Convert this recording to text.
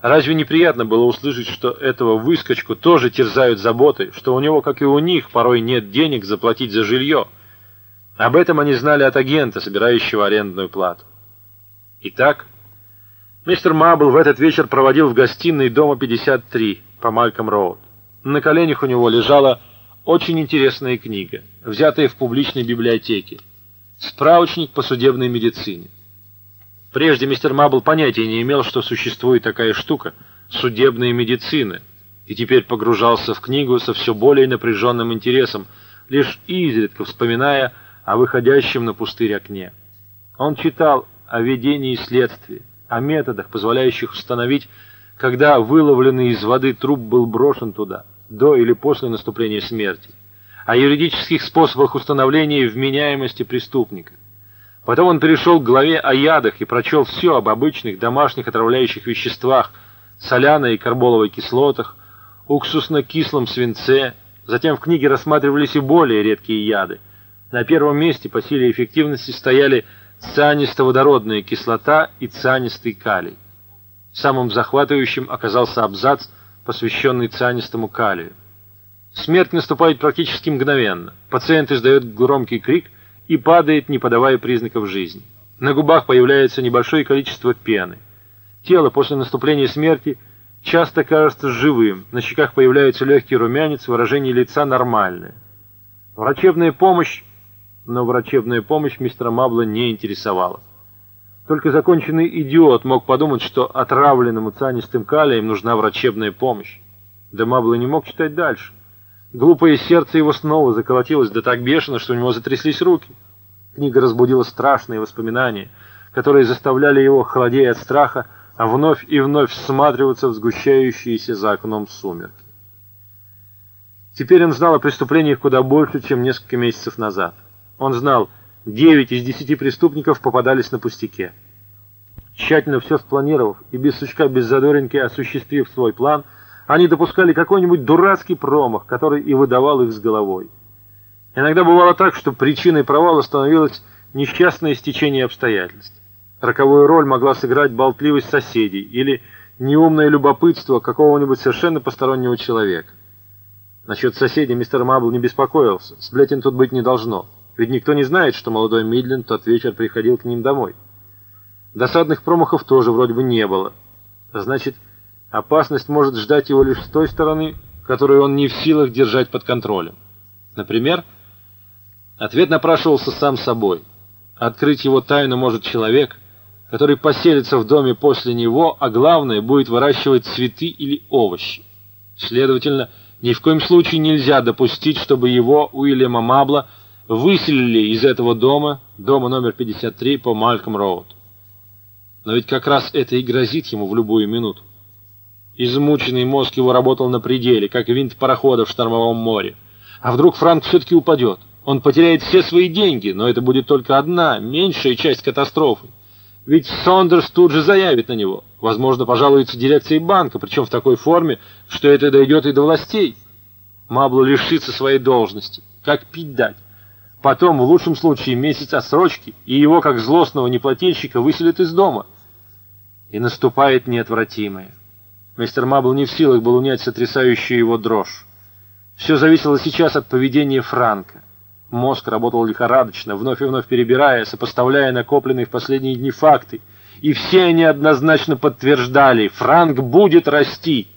Разве неприятно было услышать, что этого выскочку тоже терзают заботы, что у него, как и у них, порой нет денег заплатить за жилье? Об этом они знали от агента, собирающего арендную плату. Итак, мистер Мабл в этот вечер проводил в гостиной дома 53 по Мальком-Роуд. На коленях у него лежала очень интересная книга, взятая в публичной библиотеке. Справочник по судебной медицине. Прежде мистер Мабл понятия не имел, что существует такая штука — судебная медицина, и теперь погружался в книгу со все более напряженным интересом, лишь изредка вспоминая о выходящем на пустырь окне. Он читал о ведении следствия, о методах, позволяющих установить, когда выловленный из воды труп был брошен туда, до или после наступления смерти, о юридических способах установления вменяемости преступника. Потом он перешел к главе о ядах и прочел все об обычных домашних отравляющих веществах, соляной и карболовой кислотах, уксусно-кислом свинце. Затем в книге рассматривались и более редкие яды. На первом месте по силе эффективности стояли цианистоводородная кислота и цианистый калий. Самым захватывающим оказался абзац, посвященный цианистому калию. Смерть наступает практически мгновенно. Пациент издает громкий крик – и падает, не подавая признаков жизни. На губах появляется небольшое количество пены. Тело после наступления смерти часто кажется живым, на щеках появляется легкий румянец, выражение лица нормальное. Врачебная помощь, но врачебная помощь мистера Мабла не интересовала. Только законченный идиот мог подумать, что отравленному цианистым калием нужна врачебная помощь. Да Мабла не мог читать дальше. Глупое сердце его снова заколотилось, да так бешено, что у него затряслись руки. Книга разбудила страшные воспоминания, которые заставляли его, холодея от страха, а вновь и вновь всматриваться в сгущающиеся за окном сумерки. Теперь он знал о преступлениях куда больше, чем несколько месяцев назад. Он знал, девять из десяти преступников попадались на пустяке. Тщательно все спланировав и без сучка, без задоринки осуществив свой план – они допускали какой-нибудь дурацкий промах, который и выдавал их с головой. Иногда бывало так, что причиной провала становилось несчастное стечение обстоятельств. Роковую роль могла сыграть болтливость соседей или неумное любопытство какого-нибудь совершенно постороннего человека. Насчет соседей мистер Мабл не беспокоился, сплетен тут быть не должно, ведь никто не знает, что молодой Мидленд тот вечер приходил к ним домой. Досадных промахов тоже вроде бы не было. Значит, Опасность может ждать его лишь с той стороны, которую он не в силах держать под контролем. Например, ответ напрашивался сам собой. Открыть его тайну может человек, который поселится в доме после него, а главное, будет выращивать цветы или овощи. Следовательно, ни в коем случае нельзя допустить, чтобы его, Уильяма Мабла, выселили из этого дома, дома номер 53 по Мальком-Роуд. Но ведь как раз это и грозит ему в любую минуту. Измученный мозг его работал на пределе, как винт парохода в штормовом море. А вдруг Франк все-таки упадет? Он потеряет все свои деньги, но это будет только одна, меньшая часть катастрофы. Ведь Сондерс тут же заявит на него. Возможно, пожалуется дирекции банка, причем в такой форме, что это дойдет и до властей. Маблу лишится своей должности. Как пить дать? Потом, в лучшем случае, месяц отсрочки, и его, как злостного неплательщика, выселят из дома. И наступает неотвратимое. Мистер Мабл не в силах был унять сотрясающую его дрожь. Все зависело сейчас от поведения Франка. Мозг работал лихорадочно, вновь и вновь перебирая, сопоставляя накопленные в последние дни факты. И все они однозначно подтверждали, Франк будет расти.